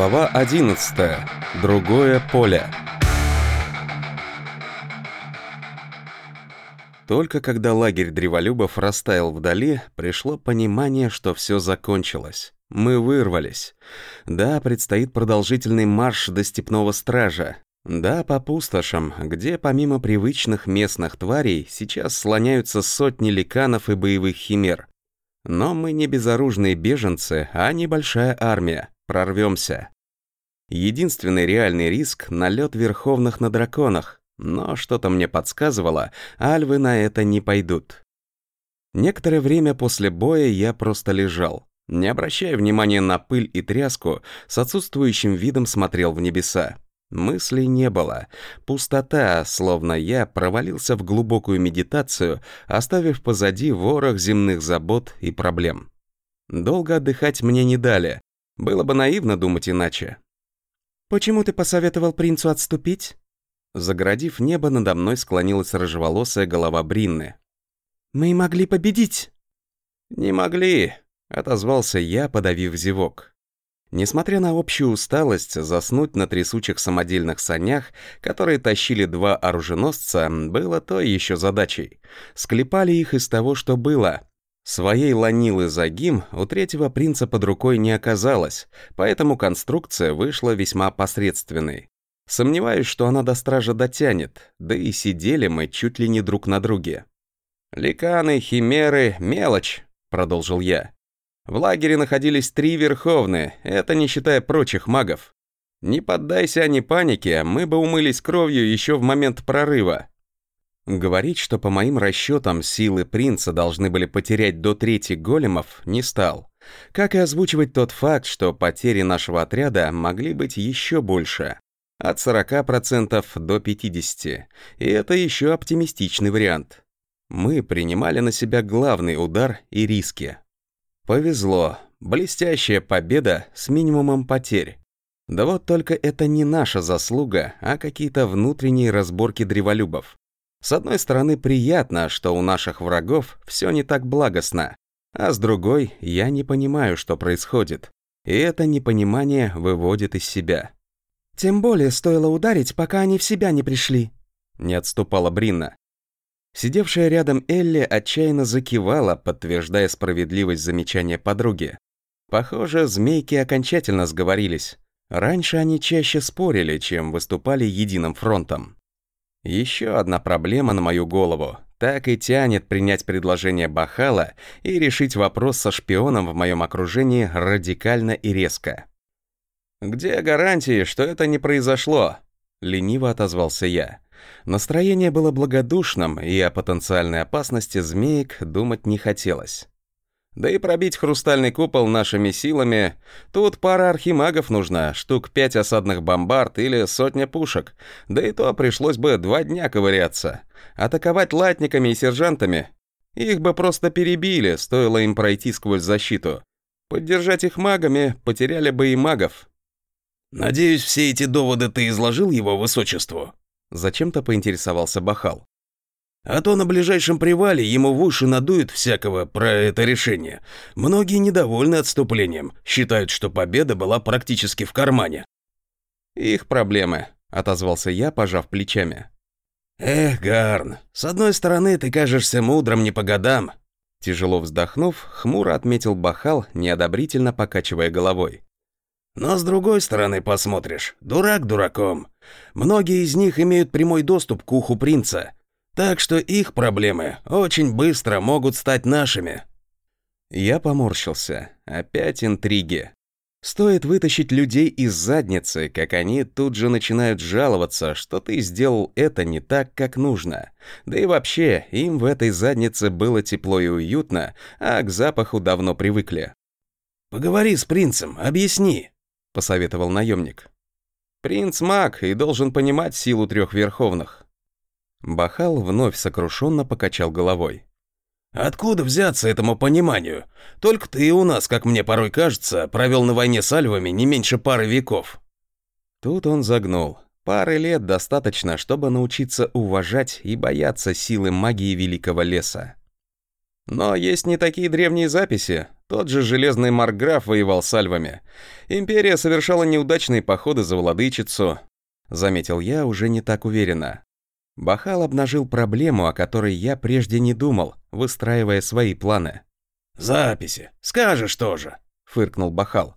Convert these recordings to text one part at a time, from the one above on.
Глава 11. Другое поле. Только когда лагерь древолюбов растаял вдали, пришло понимание, что все закончилось. Мы вырвались. Да, предстоит продолжительный марш до степного стража. Да, по пустошам, где помимо привычных местных тварей сейчас слоняются сотни ликанов и боевых химер. Но мы не безоружные беженцы, а небольшая армия. Прорвемся. Единственный реальный риск — налет верховных на драконах, но что-то мне подсказывало, альвы на это не пойдут. Некоторое время после боя я просто лежал. Не обращая внимания на пыль и тряску, с отсутствующим видом смотрел в небеса. Мыслей не было. Пустота, словно я провалился в глубокую медитацию, оставив позади ворох земных забот и проблем. Долго отдыхать мне не дали. Было бы наивно думать иначе. «Почему ты посоветовал принцу отступить?» Загородив небо, надо мной склонилась рыжеволосая голова Бринны. «Мы могли победить!» «Не могли», — отозвался я, подавив зевок. Несмотря на общую усталость, заснуть на трясучих самодельных санях, которые тащили два оруженосца, было то еще задачей. Склепали их из того, что было, Своей ланилы загим у третьего принца под рукой не оказалось, поэтому конструкция вышла весьма посредственной. Сомневаюсь, что она до стража дотянет, да и сидели мы чуть ли не друг на друге. «Ликаны, химеры, мелочь», — продолжил я. В лагере находились три верховные, это не считая прочих магов. Не поддайся они панике, мы бы умылись кровью еще в момент прорыва. Говорить, что по моим расчетам силы принца должны были потерять до трети големов, не стал. Как и озвучивать тот факт, что потери нашего отряда могли быть еще больше. От 40% до 50%. И это еще оптимистичный вариант. Мы принимали на себя главный удар и риски. Повезло. Блестящая победа с минимумом потерь. Да вот только это не наша заслуга, а какие-то внутренние разборки древолюбов. С одной стороны, приятно, что у наших врагов все не так благостно, а с другой, я не понимаю, что происходит. И это непонимание выводит из себя. «Тем более стоило ударить, пока они в себя не пришли», — не отступала Бринна. Сидевшая рядом Элли отчаянно закивала, подтверждая справедливость замечания подруги. Похоже, змейки окончательно сговорились. Раньше они чаще спорили, чем выступали единым фронтом. Еще одна проблема на мою голову. Так и тянет принять предложение Бахала и решить вопрос со шпионом в моем окружении радикально и резко. «Где гарантии, что это не произошло?» — лениво отозвался я. Настроение было благодушным, и о потенциальной опасности змеек думать не хотелось. Да и пробить хрустальный купол нашими силами... Тут пара архимагов нужна, штук пять осадных бомбард или сотня пушек. Да и то пришлось бы два дня ковыряться. Атаковать латниками и сержантами... Их бы просто перебили, стоило им пройти сквозь защиту. Поддержать их магами потеряли бы и магов. «Надеюсь, все эти доводы ты изложил его высочеству?» Зачем-то поинтересовался Бахал. А то на ближайшем привале ему в уши надуют всякого про это решение. Многие недовольны отступлением, считают, что победа была практически в кармане. «Их проблемы», — отозвался я, пожав плечами. «Эх, Гарн, с одной стороны ты кажешься мудрым не по годам». Тяжело вздохнув, хмуро отметил Бахал, неодобрительно покачивая головой. «Но с другой стороны посмотришь, дурак дураком. Многие из них имеют прямой доступ к уху принца» Так что их проблемы очень быстро могут стать нашими. Я поморщился. Опять интриги. Стоит вытащить людей из задницы, как они тут же начинают жаловаться, что ты сделал это не так, как нужно. Да и вообще, им в этой заднице было тепло и уютно, а к запаху давно привыкли. «Поговори с принцем, объясни», — посоветовал наемник. «Принц маг и должен понимать силу трех верховных. Бахал вновь сокрушенно покачал головой. «Откуда взяться этому пониманию? Только ты у нас, как мне порой кажется, провел на войне с альвами не меньше пары веков». Тут он загнул. Пары лет достаточно, чтобы научиться уважать и бояться силы магии Великого Леса. «Но есть не такие древние записи», Тот же железный Марграф воевал с альвами. Империя совершала неудачные походы за владычицу. Заметил я уже не так уверенно. Бахал обнажил проблему, о которой я прежде не думал, выстраивая свои планы. «Записи. Скажешь тоже», — фыркнул Бахал.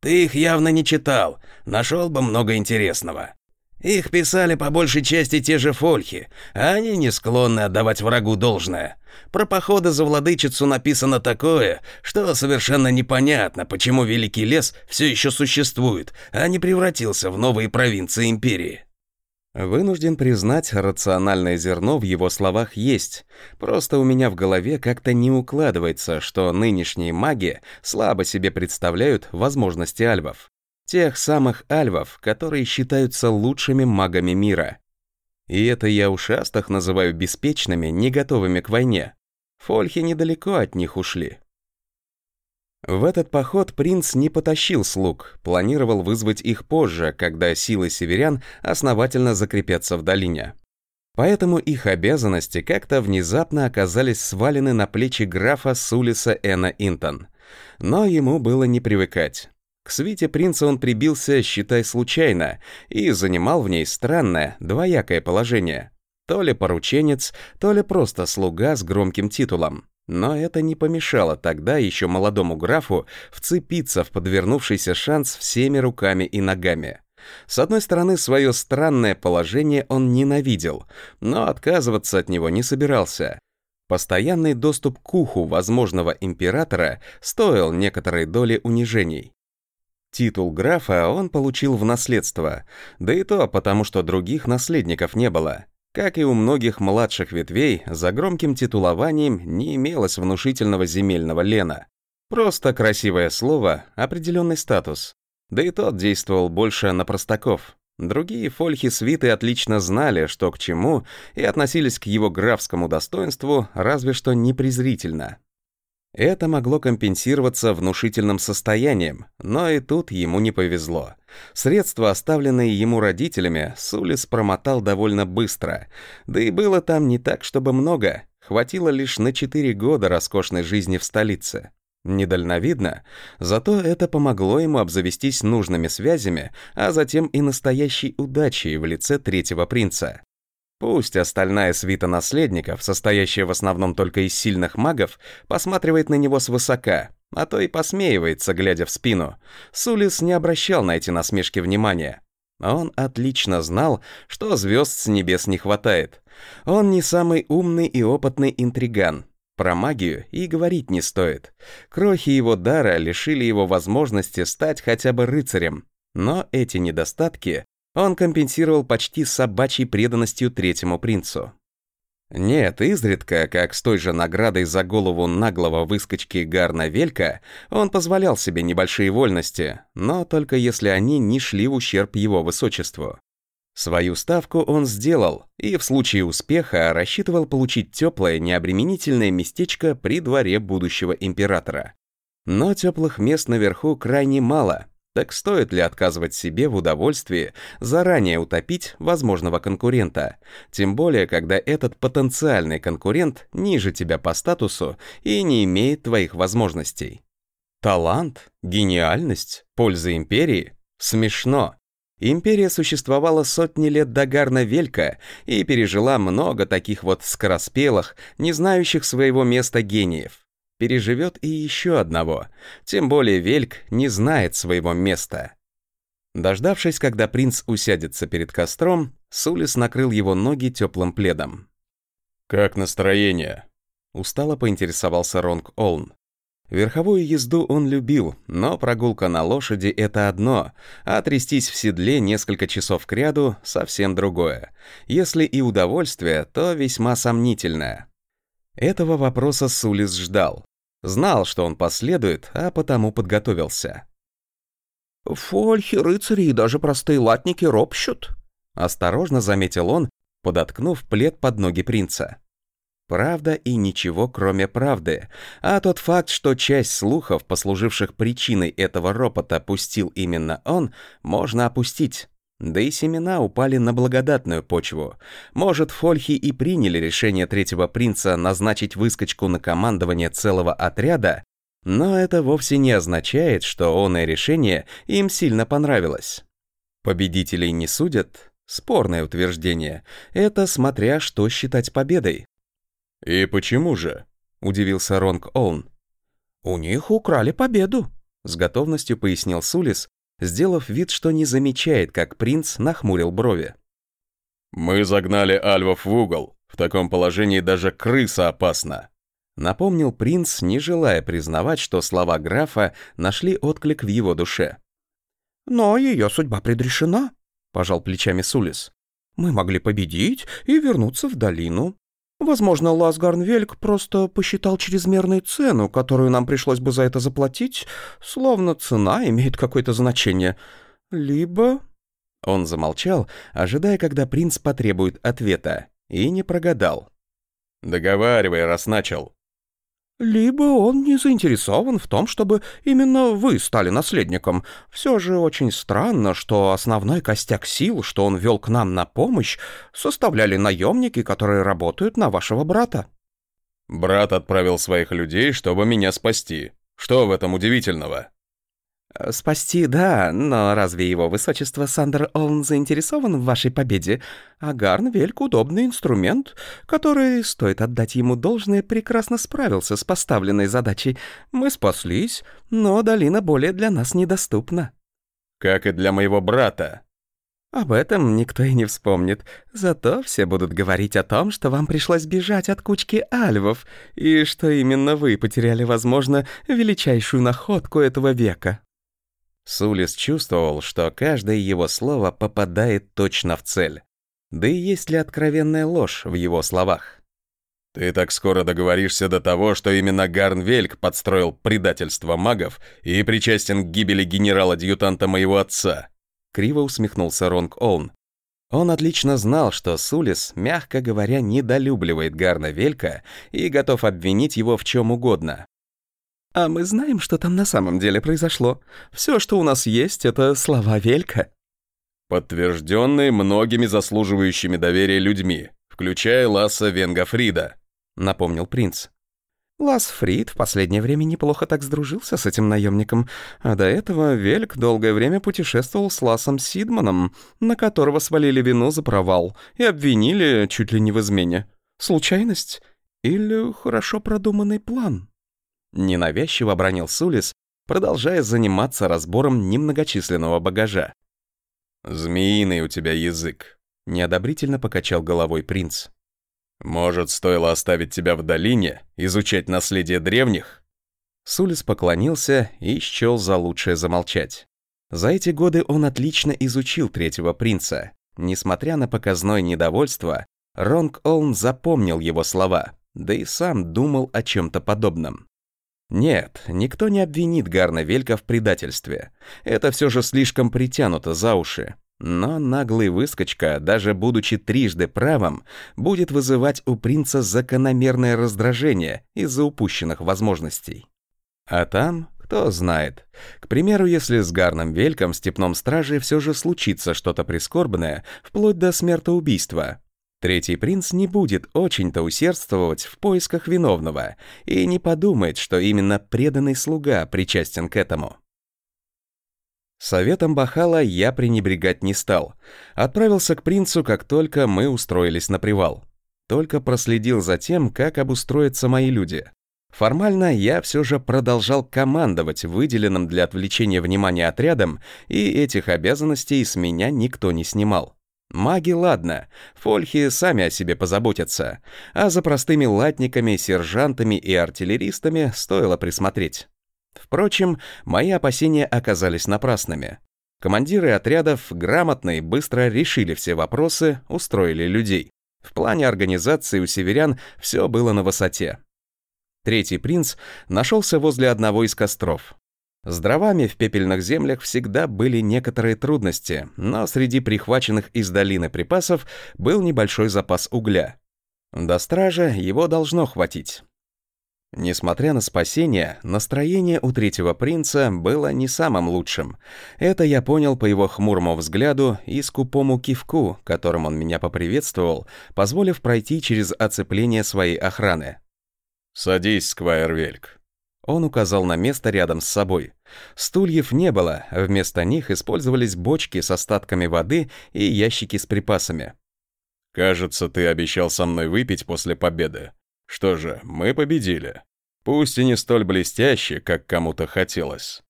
«Ты их явно не читал. Нашел бы много интересного. Их писали по большей части те же фольхи, а они не склонны отдавать врагу должное. Про походы за владычицу написано такое, что совершенно непонятно, почему Великий лес все еще существует, а не превратился в новые провинции империи. Вынужден признать, рациональное зерно в его словах есть. Просто у меня в голове как-то не укладывается, что нынешние маги слабо себе представляют возможности альвов. Тех самых альвов, которые считаются лучшими магами мира. И это я ушастых называю беспечными, не готовыми к войне. Фольхи недалеко от них ушли. В этот поход принц не потащил слуг, планировал вызвать их позже, когда силы северян основательно закрепятся в долине. Поэтому их обязанности как-то внезапно оказались свалены на плечи графа Сулиса Эна Интон. Но ему было не привыкать. К свите принца он прибился, считай, случайно, и занимал в ней странное, двоякое положение. То ли порученец, то ли просто слуга с громким титулом. Но это не помешало тогда еще молодому графу вцепиться в подвернувшийся шанс всеми руками и ногами. С одной стороны, свое странное положение он ненавидел, но отказываться от него не собирался. Постоянный доступ к уху возможного императора стоил некоторой доли унижений. Титул графа он получил в наследство, да и то потому, что других наследников не было. Как и у многих младших ветвей, за громким титулованием не имелось внушительного земельного лена. Просто красивое слово, определенный статус. Да и тот действовал больше на простаков. Другие фольхи свиты отлично знали, что к чему, и относились к его графскому достоинству разве что непрезрительно. Это могло компенсироваться внушительным состоянием, но и тут ему не повезло. Средства, оставленные ему родителями, Сулис промотал довольно быстро. Да и было там не так, чтобы много. Хватило лишь на 4 года роскошной жизни в столице. Недальновидно, зато это помогло ему обзавестись нужными связями, а затем и настоящей удачей в лице третьего принца. Пусть остальная свита наследников, состоящая в основном только из сильных магов, посматривает на него свысока, а то и посмеивается, глядя в спину. Сулис не обращал на эти насмешки внимания. Он отлично знал, что звезд с небес не хватает. Он не самый умный и опытный интриган. Про магию и говорить не стоит. Крохи его дара лишили его возможности стать хотя бы рыцарем. Но эти недостатки он компенсировал почти собачьей преданностью третьему принцу. Нет, изредка, как с той же наградой за голову наглого выскочки Гарна Велька, он позволял себе небольшие вольности, но только если они не шли в ущерб его высочеству. Свою ставку он сделал, и в случае успеха рассчитывал получить теплое, необременительное местечко при дворе будущего императора. Но теплых мест наверху крайне мало, так стоит ли отказывать себе в удовольствии заранее утопить возможного конкурента? Тем более, когда этот потенциальный конкурент ниже тебя по статусу и не имеет твоих возможностей. Талант, гениальность, польза империи — смешно. Империя существовала сотни лет до Гарна Велька и пережила много таких вот скороспелых, не знающих своего места гениев переживет и еще одного, тем более Вельк не знает своего места. Дождавшись, когда принц усядется перед костром, Сулис накрыл его ноги теплым пледом. «Как настроение?» Устало поинтересовался Ронг Олн. Верховую езду он любил, но прогулка на лошади — это одно, а трястись в седле несколько часов кряду — совсем другое. Если и удовольствие, то весьма сомнительное. Этого вопроса Сулис ждал. Знал, что он последует, а потому подготовился. «Фольхи, рыцари и даже простые латники ропщут», — осторожно заметил он, подоткнув плед под ноги принца. Правда и ничего, кроме правды. А тот факт, что часть слухов, послуживших причиной этого ропота, пустил именно он, можно опустить. Да и семена упали на благодатную почву. Может, фольхи и приняли решение третьего принца назначить выскочку на командование целого отряда, Но это вовсе не означает, что оное решение им сильно понравилось. Победителей не судят? Спорное утверждение. Это смотря что считать победой. «И почему же?» — удивился Ронг Олн. «У них украли победу», — с готовностью пояснил Сулис, сделав вид, что не замечает, как принц нахмурил брови. «Мы загнали альвов в угол. В таком положении даже крыса опасна», — напомнил принц, не желая признавать, что слова графа нашли отклик в его душе. «Но ее судьба предрешена», — пожал плечами Сулис. «Мы могли победить и вернуться в долину. Возможно, Ласгарнвельк просто посчитал чрезмерную цену, которую нам пришлось бы за это заплатить, словно цена имеет какое-то значение. Либо...» Он замолчал, ожидая, когда принц потребует ответа, и не прогадал. «Договаривай, раз начал», либо он не заинтересован в том, чтобы именно вы стали наследником. Все же очень странно, что основной костяк сил, что он вел к нам на помощь, составляли наемники, которые работают на вашего брата. Брат отправил своих людей, чтобы меня спасти. Что в этом удивительного? Э, «Спасти, да, но разве его высочество Сандер Олн заинтересован в вашей победе? А Гарнвельк — удобный инструмент, который, стоит отдать ему должное, прекрасно справился с поставленной задачей. Мы спаслись, но долина более для нас недоступна». «Как и для моего брата», об этом никто и не вспомнит. Зато все будут говорить о том, что вам пришлось бежать от кучки альвов, и что именно вы потеряли, возможно, величайшую находку этого века. Сулис чувствовал, что каждое его слово попадает точно в цель. Да и есть ли откровенная ложь в его словах? «Ты так скоро договоришься до того, что именно Гарнвельк подстроил предательство магов и причастен к гибели генерала-адъютанта моего отца», криво усмехнулся Ронг Олн. Он отлично знал, что Сулис, мягко говоря, недолюбливает Гарна Велька и готов обвинить его в чем угодно. А мы знаем, что там на самом деле произошло. Все, что у нас есть, это слова Велька. Подтвержденные многими заслуживающими доверия людьми, включая Ласса Венгофрида, напомнил принц. Лас Фрид в последнее время неплохо так сдружился с этим наемником, а до этого Вельк долгое время путешествовал с Ласом Сидманом, на которого свалили вину за провал и обвинили чуть ли не в измене. Случайность или хорошо продуманный план? Ненавязчиво обронил Сулис, продолжая заниматься разбором немногочисленного багажа. «Змеиный у тебя язык», — неодобрительно покачал головой принц. «Может, стоило оставить тебя в долине, изучать наследие древних?» Сулис поклонился и счел за лучшее замолчать. За эти годы он отлично изучил третьего принца. Несмотря на показное недовольство, Ронг Олн запомнил его слова, да и сам думал о чем-то подобном. Нет, никто не обвинит Гарна Велька в предательстве. Это все же слишком притянуто за уши. Но наглый выскочка, даже будучи трижды правым, будет вызывать у принца закономерное раздражение из-за упущенных возможностей. А там, кто знает. К примеру, если с Гарном Вельком в Степном Страже все же случится что-то прискорбное, вплоть до смертоубийства, Третий принц не будет очень-то усердствовать в поисках виновного и не подумает, что именно преданный слуга причастен к этому. Советом Бахала я пренебрегать не стал. Отправился к принцу, как только мы устроились на привал. Только проследил за тем, как обустроятся мои люди. Формально я все же продолжал командовать выделенным для отвлечения внимания отрядом, и этих обязанностей с меня никто не снимал. Маги, ладно, фольхи сами о себе позаботятся, а за простыми латниками, сержантами и артиллеристами стоило присмотреть. Впрочем, мои опасения оказались напрасными. Командиры отрядов грамотно и быстро решили все вопросы, устроили людей. В плане организации у северян все было на высоте. Третий принц нашелся возле одного из костров. С дровами в пепельных землях всегда были некоторые трудности, но среди прихваченных из долины припасов был небольшой запас угля. До стража его должно хватить. Несмотря на спасение, настроение у третьего принца было не самым лучшим. Это я понял по его хмурому взгляду и скупому кивку, которым он меня поприветствовал, позволив пройти через оцепление своей охраны. «Садись, Сквайр Вельк», Он указал на место рядом с собой. Стульев не было, вместо них использовались бочки с остатками воды и ящики с припасами. «Кажется, ты обещал со мной выпить после победы. Что же, мы победили. Пусть и не столь блестяще, как кому-то хотелось.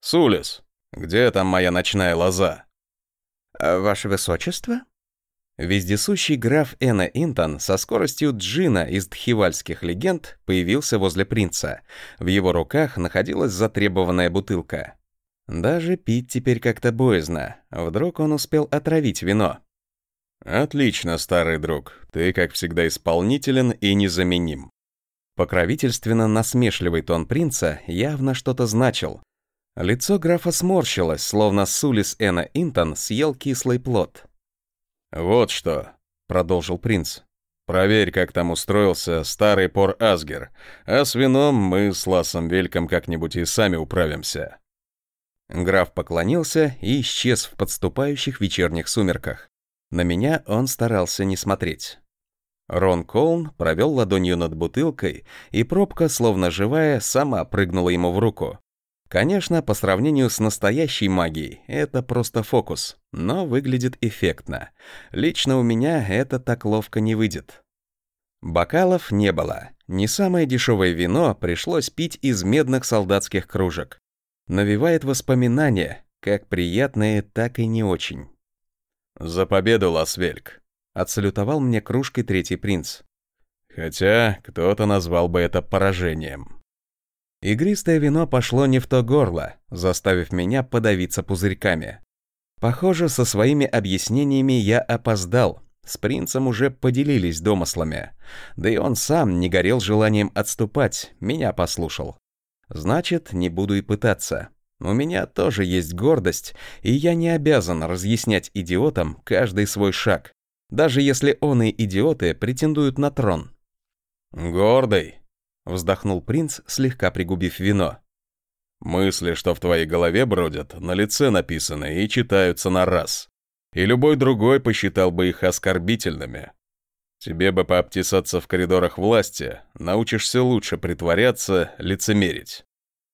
Сулис, где там моя ночная лоза?» «А «Ваше высочество?» Вездесущий граф Эна Интон со скоростью джина из дхивальских легенд появился возле принца. В его руках находилась затребованная бутылка. Даже пить теперь как-то боязно. Вдруг он успел отравить вино. «Отлично, старый друг. Ты, как всегда, исполнителен и незаменим». Покровительственно насмешливый тон принца явно что-то значил. Лицо графа сморщилось, словно Сулис Эна Интон съел кислый плод. «Вот что», — продолжил принц. «Проверь, как там устроился старый пор Асгер, а с вином мы с Ласом Вельком как-нибудь и сами управимся». Граф поклонился и исчез в подступающих вечерних сумерках. На меня он старался не смотреть. Рон Колн провел ладонью над бутылкой, и пробка, словно живая, сама прыгнула ему в руку. Конечно, по сравнению с настоящей магией, это просто фокус, но выглядит эффектно. Лично у меня это так ловко не выйдет. Бокалов не было. Не самое дешевое вино пришлось пить из медных солдатских кружек. Навевает воспоминания, как приятные, так и не очень. «За победу, Ласвельк!» — отсалютовал мне кружкой третий принц. Хотя кто-то назвал бы это поражением. Игристое вино пошло не в то горло, заставив меня подавиться пузырьками. Похоже, со своими объяснениями я опоздал. С принцем уже поделились домыслами. Да и он сам не горел желанием отступать, меня послушал. Значит, не буду и пытаться. У меня тоже есть гордость, и я не обязан разъяснять идиотам каждый свой шаг, даже если он и идиоты претендуют на трон. «Гордый», Вздохнул принц, слегка пригубив вино. «Мысли, что в твоей голове бродят, на лице написаны и читаются на раз. И любой другой посчитал бы их оскорбительными. Тебе бы пообтесаться в коридорах власти, научишься лучше притворяться, лицемерить.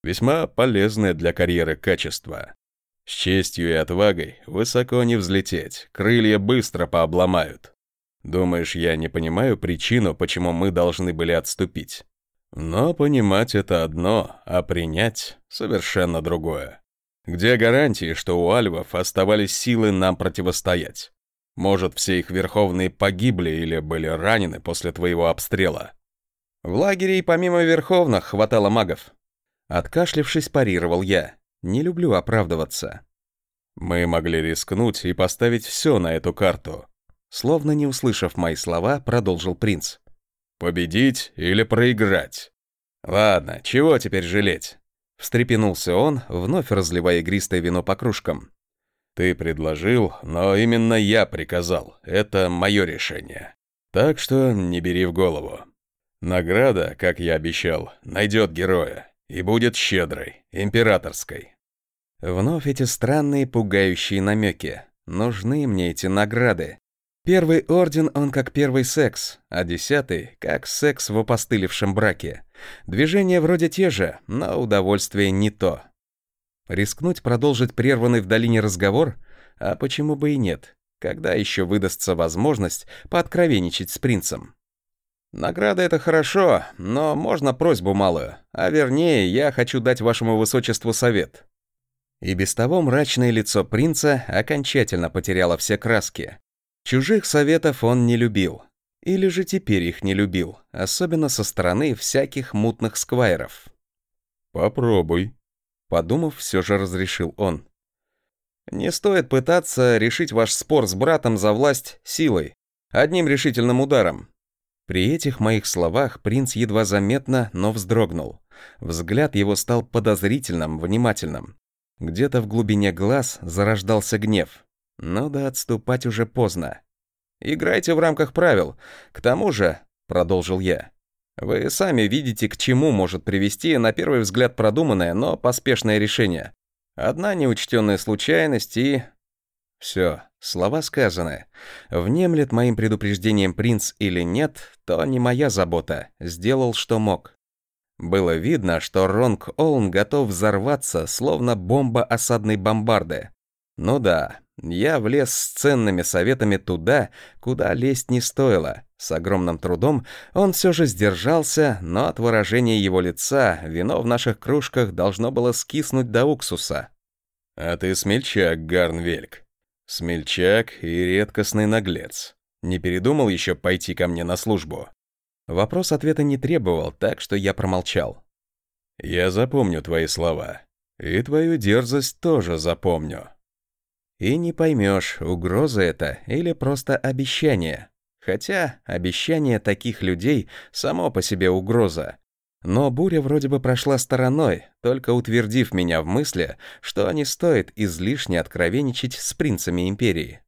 Весьма полезное для карьеры качество. С честью и отвагой высоко не взлететь, крылья быстро пообломают. Думаешь, я не понимаю причину, почему мы должны были отступить? Но понимать это одно, а принять совершенно другое. Где гарантии, что у альвов оставались силы нам противостоять? Может, все их верховные погибли или были ранены после твоего обстрела? В лагере и помимо верховных хватало магов. Откашлившись, парировал я. Не люблю оправдываться. Мы могли рискнуть и поставить все на эту карту. Словно не услышав мои слова, продолжил принц. Победить или проиграть? Ладно, чего теперь жалеть? Встрепенулся он, вновь разливая игристое вино по кружкам. Ты предложил, но именно я приказал. Это мое решение. Так что не бери в голову. Награда, как я обещал, найдет героя. И будет щедрой, императорской. Вновь эти странные пугающие намеки. Нужны мне эти награды. Первый орден он как первый секс, а десятый как секс в опостылевшем браке. Движения вроде те же, но удовольствие не то. Рискнуть продолжить прерванный в долине разговор? А почему бы и нет? Когда еще выдастся возможность пооткровенничать с принцем? Награда — это хорошо, но можно просьбу малую. А вернее, я хочу дать вашему высочеству совет. И без того мрачное лицо принца окончательно потеряло все краски. Чужих советов он не любил. Или же теперь их не любил, особенно со стороны всяких мутных сквайров. «Попробуй», — подумав, все же разрешил он. «Не стоит пытаться решить ваш спор с братом за власть силой, одним решительным ударом». При этих моих словах принц едва заметно, но вздрогнул. Взгляд его стал подозрительным, внимательным. Где-то в глубине глаз зарождался гнев. Но да отступать уже поздно. Играйте в рамках правил. К тому же, продолжил я, вы сами видите, к чему может привести на первый взгляд продуманное, но поспешное решение. Одна неучтенная случайность и... Все, слова сказаны. Внемлет моим предупреждением принц или нет, то не моя забота. Сделал, что мог. Было видно, что Ронг Олн готов взорваться, словно бомба осадной бомбарды. Ну да, я влез с ценными советами туда, куда лезть не стоило. С огромным трудом он все же сдержался, но от выражения его лица вино в наших кружках должно было скиснуть до уксуса. «А ты смельчак, Гарнвельк. Смельчак и редкостный наглец. Не передумал еще пойти ко мне на службу?» Вопрос ответа не требовал, так что я промолчал. «Я запомню твои слова. И твою дерзость тоже запомню». И не поймешь, угроза это или просто обещание. Хотя обещание таких людей само по себе угроза. Но буря вроде бы прошла стороной, только утвердив меня в мысли, что не стоит излишне откровенничать с принцами Империи.